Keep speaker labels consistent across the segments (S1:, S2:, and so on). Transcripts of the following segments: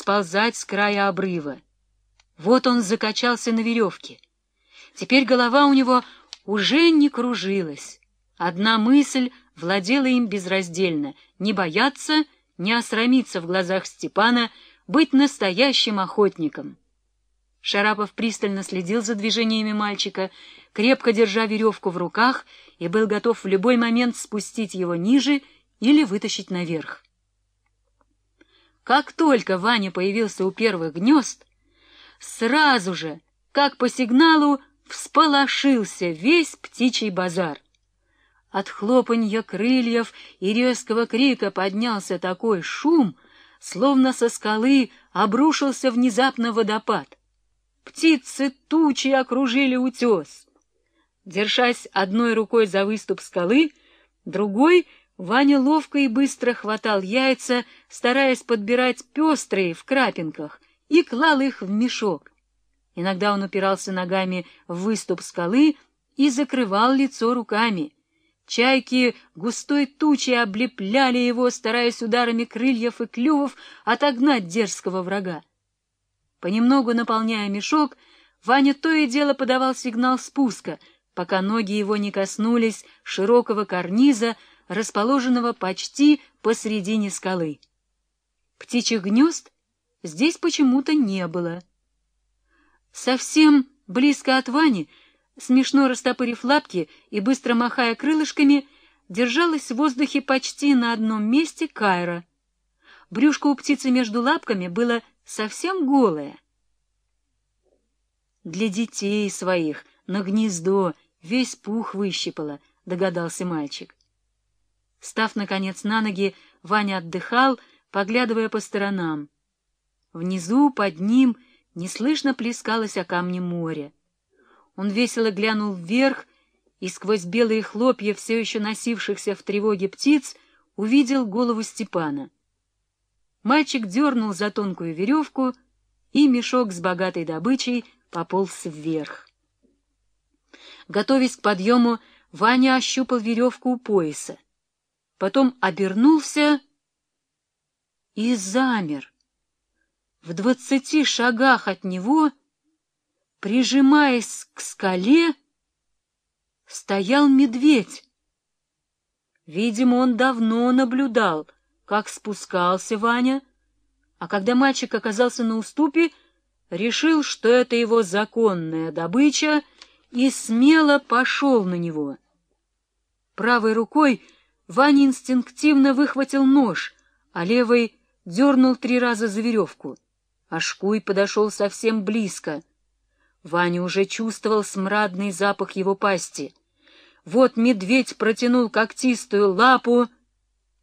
S1: сползать с края обрыва. Вот он закачался на веревке. Теперь голова у него уже не кружилась. Одна мысль владела им безраздельно — не бояться, не осрамиться в глазах Степана, быть настоящим охотником. Шарапов пристально следил за движениями мальчика, крепко держа веревку в руках, и был готов в любой момент спустить его ниже или вытащить наверх. Как только Ваня появился у первых гнезд, сразу же, как по сигналу, всполошился весь птичий базар. От хлопанья крыльев и резкого крика поднялся такой шум, словно со скалы обрушился внезапно водопад. Птицы тучи окружили утес. Держась одной рукой за выступ скалы, другой Ваня ловко и быстро хватал яйца, стараясь подбирать пестрые в крапинках, и клал их в мешок. Иногда он упирался ногами в выступ скалы и закрывал лицо руками. Чайки густой тучей облепляли его, стараясь ударами крыльев и клювов отогнать дерзкого врага. Понемногу наполняя мешок, Ваня то и дело подавал сигнал спуска, пока ноги его не коснулись широкого карниза, расположенного почти посредине скалы. Птичьих гнезд здесь почему-то не было. Совсем близко от Вани, смешно растопырив лапки и быстро махая крылышками, держалась в воздухе почти на одном месте Кайра. Брюшко у птицы между лапками было совсем голая. Для детей своих на гнездо весь пух выщипала, догадался мальчик. Став, наконец, на ноги, Ваня отдыхал, поглядывая по сторонам. Внизу, под ним, неслышно плескалось о камне море. Он весело глянул вверх и сквозь белые хлопья, все еще носившихся в тревоге птиц, увидел голову Степана. Мальчик дернул за тонкую веревку, и мешок с богатой добычей пополз вверх. Готовясь к подъему, Ваня ощупал веревку у пояса. Потом обернулся и замер. В двадцати шагах от него, прижимаясь к скале, стоял медведь. Видимо, он давно наблюдал — как спускался Ваня, а когда мальчик оказался на уступе, решил, что это его законная добыча, и смело пошел на него. Правой рукой Ваня инстинктивно выхватил нож, а левой дернул три раза за веревку. Ашкуй подошел совсем близко. Ваня уже чувствовал смрадный запах его пасти. Вот медведь протянул когтистую лапу,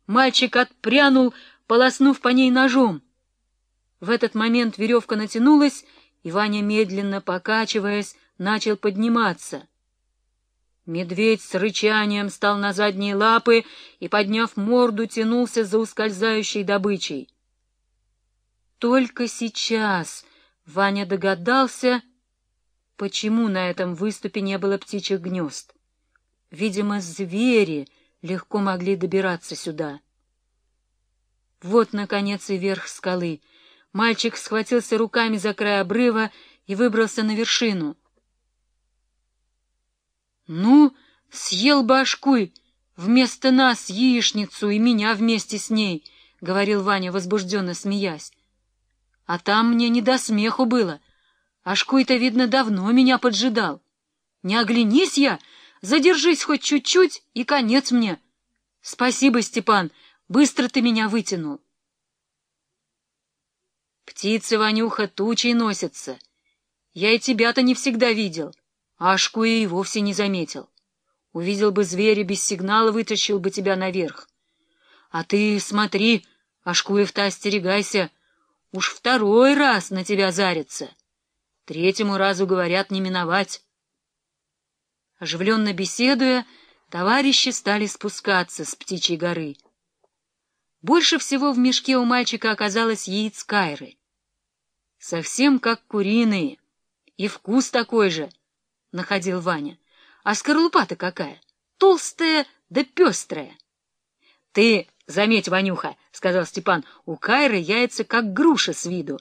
S1: Мальчик отпрянул, полоснув по ней ножом. В этот момент веревка натянулась, и Ваня, медленно покачиваясь, начал подниматься. Медведь с рычанием стал на задние лапы и, подняв морду, тянулся за ускользающей добычей. Только сейчас Ваня догадался, почему на этом выступе не было птичьих гнезд. Видимо, звери легко могли добираться сюда. Вот, наконец, и верх скалы. Мальчик схватился руками за край обрыва и выбрался на вершину. — Ну, съел башкуй вместо нас яичницу и меня вместе с ней, — говорил Ваня, возбужденно смеясь. — А там мне не до смеху было. Ашкуй-то, видно, давно меня поджидал. Не оглянись я, задержись хоть чуть-чуть, и конец мне. Спасибо, Степан, — Быстро ты меня вытянул. Птицы, Ванюха, тучей носятся. Я и тебя-то не всегда видел, а Ашку и вовсе не заметил. Увидел бы зверя, без сигнала вытащил бы тебя наверх. А ты смотри, Ашкуев-то остерегайся, уж второй раз на тебя зарится. Третьему разу, говорят, не миновать. Оживленно беседуя, товарищи стали спускаться с птичьей горы — больше всего в мешке у мальчика оказалось яиц кайры. Совсем как куриные. И вкус такой же, — находил Ваня. А скорлупа-то какая? Толстая да пестрая. Ты Заметь, Ванюха, — сказал Степан, — у Кайры яйца как груша с виду.